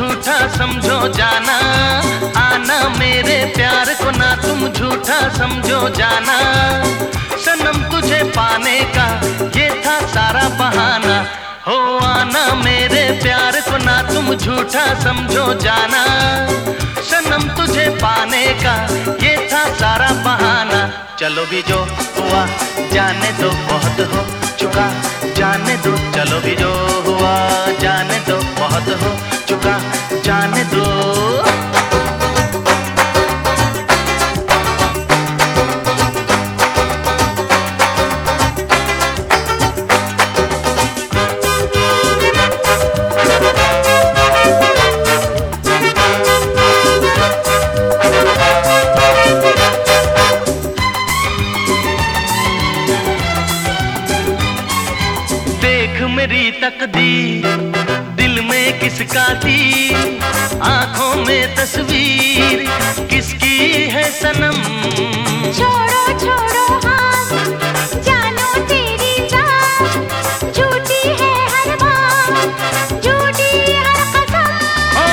समझो जाना। आना मेरे प्यार को ना तुम झूठा समझो जाना। सनम तुझे पाने का ये था सारा बहाना। हो आना मेरे प्यार को ना तुम झूठा समझो जाना। सनम तुझे पाने का ये था सारा बहाना। चलो भी जो हुआ, जाने दो, बहुत हो चुका। जाने दो, चलो भी जो हुआ, जाने दो, बहुत हो चुका जाने दो। देख मेरी तकदीर। किसका आँखों में तस्वीर। किसकी है सनम? छोड़ो छोड़ो हाथ जानो तेरी जान। झूठी है हर बात। झूठी हर कसम। ओ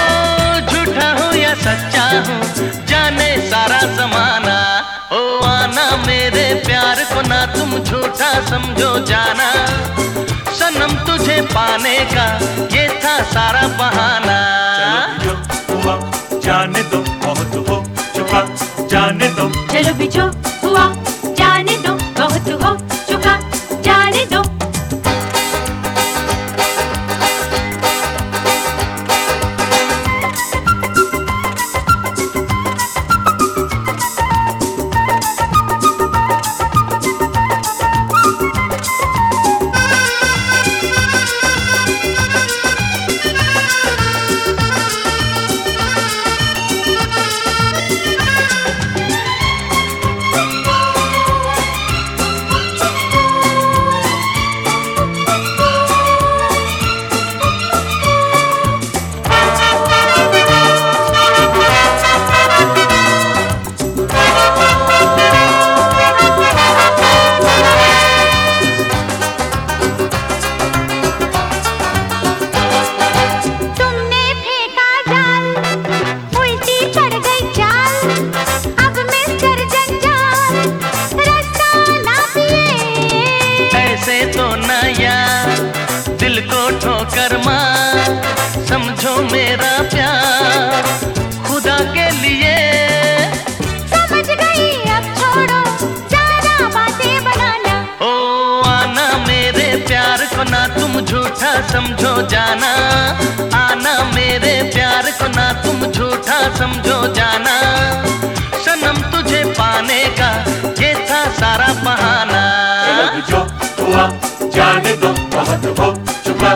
झूठा हूँ या सच्चा हूँ? जाने सारा जमाना। ओ आना मेरे प्यार को ना तुम झूठा समझो जाना। सनम तुझे पाने का ये सारा बहाना। चलो जाने दो बहुत हो चुका जाने दो। चलो भी ऐसे तो न यार दिल को ठोकर मार। समझो मेरा प्यार खुदा के लिए। समझ गई अब छोड़ो ज़्यादा बातें बनाना। ओ आना मेरे प्यार को ना तुम झूठा समझो जाना। आना मेरे प्यार को ना तुम झूठा समझो जाना। सनम तुझे पाने का ये था सारा बहाना। जो हुआ जाने दो बहुत हो चुका